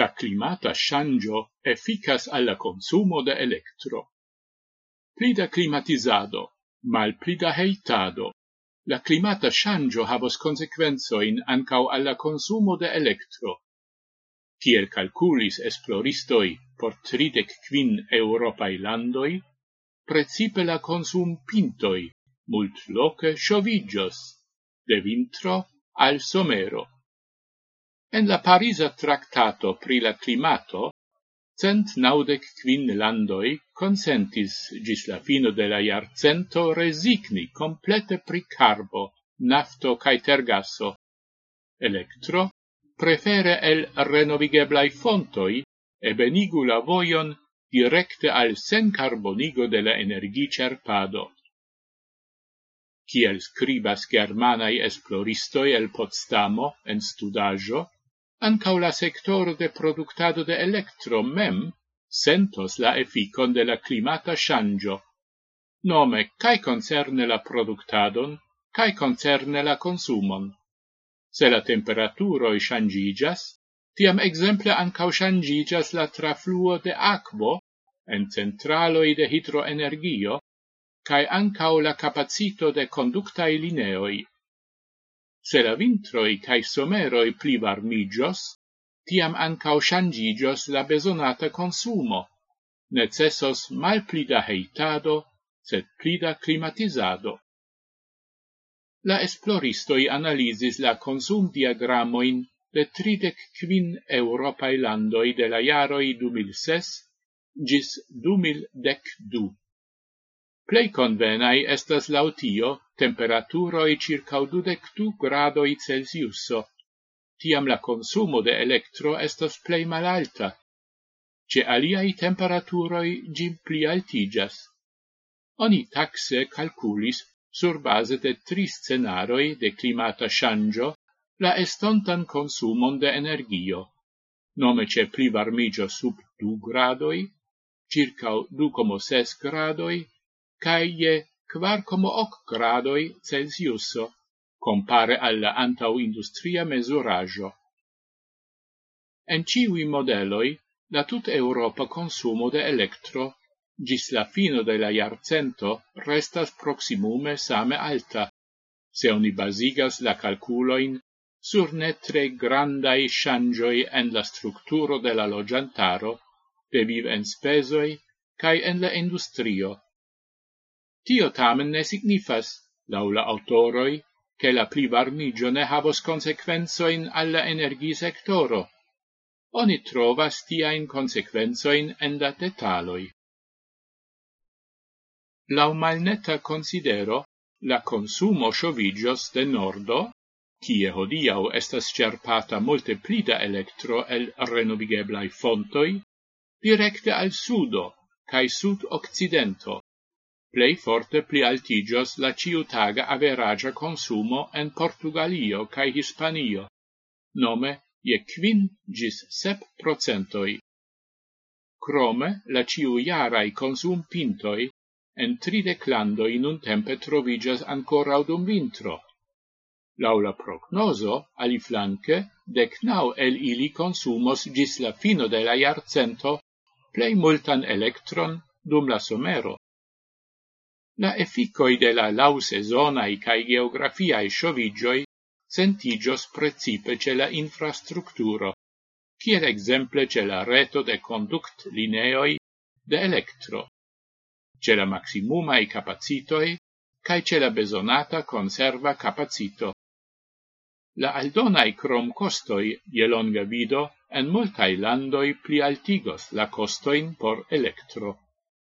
la climata shangio efficas alla consumo de electro. Plida climatizado, mal plida heitado, la climata shangio havos consequenzoin ancau alla consumo de electro. Tiel calculis esploristoi por tridec quin Europai landoi, precipe la consum pintoi mult loce sciovigios, de vintro al somero. En la Parisa Tractato pri la climato, cent naudec quin landoi consentis gis la fino de la iarcento resigni complete pri carbo, nafto cae tergasso. Electro prefere el renovigeblai fontoi ebenigu la voion directe al sen carbonigo de la energi cerpado. Kiel scribas germanai esploristoi el Potsdamo en studajo, ancau la sector de productado de electro mem sentos la efficon de la climata shangio, nome cae concerne la productadon, cae concerne la consumon. Se la temperaturoi shangigas, tiam exemple ancau shangigas la trafluo de aquo en centraloi de hidroenergio, cae ancau la capacito de conductai lineoi Se la vintroi cae someroi pli varmigios, tiam ancau shangigios la besonata consumo. Necessos mal pli da heitado, sed pli da climatizado. La esploristoi analisis la consum diagramoin de tridec quin europae landoi de la iaroi 2006 gis 2012. Plei convenai estas lautio temperaturoi circa dudectu gradoi Celsiuso, tiam la consumo de electro estas plei malalta. Ce aliai temperaturoi gim pli altigas. Oni taxe calculis sur base de tri scenaroi de climata shangio la estontan consumon de energio, nome ce pli varmigio sub 2 gradoi, circa 2,6 gradoi cae je quarcomo hoc gradoi Celsiuso, compare alla antau-industria mesuraggio. En ciui modeloi, la tut Europa consumo de electro, gis la fino de la iarcento, restas proximume same alta, se oni basigas la calculoin sur ne tre grandai shangioi en la structuro de la logiantaro, de viv en spesoi, cae en la industrio, Tio tamen ne signifas, lau la autoroi, che la plivarmigio ne havos consequenzoin alla energisectoro. Oni trovas tiain consequenzoin en la detaloi. Lau malneta considero, la consumo shovigios de nordo, kie hodiau estas cerpata multe plida electro el renovigeblai fontoi, directe al sudo, cae sud-occidento, plei forte pli altigios la ciutaga averagia consumo en Portugalio cae Hispanio, nome je quin gis sep procentoi. Crome la ciuiarai consum pintoi en tridec landoi nun tempe trovigas ancora dum vintro. Laula prognoso, ali flanque, dec nau el ili consumos gis la fino de la iarcento plei multan electron dum la somero la efficoi de la lausesonai cae geografiae sciovigioi sentigios precipe ce la infrastructuro, ciel exemple ce la reto de conduct lineoi de electro, ce la maximumae capacitoi cae ce la besonata conserva capacito. La aldonae crom costoi, je longa vido, en multae landoi pli altigos la costoin por electro.